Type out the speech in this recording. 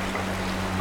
うん。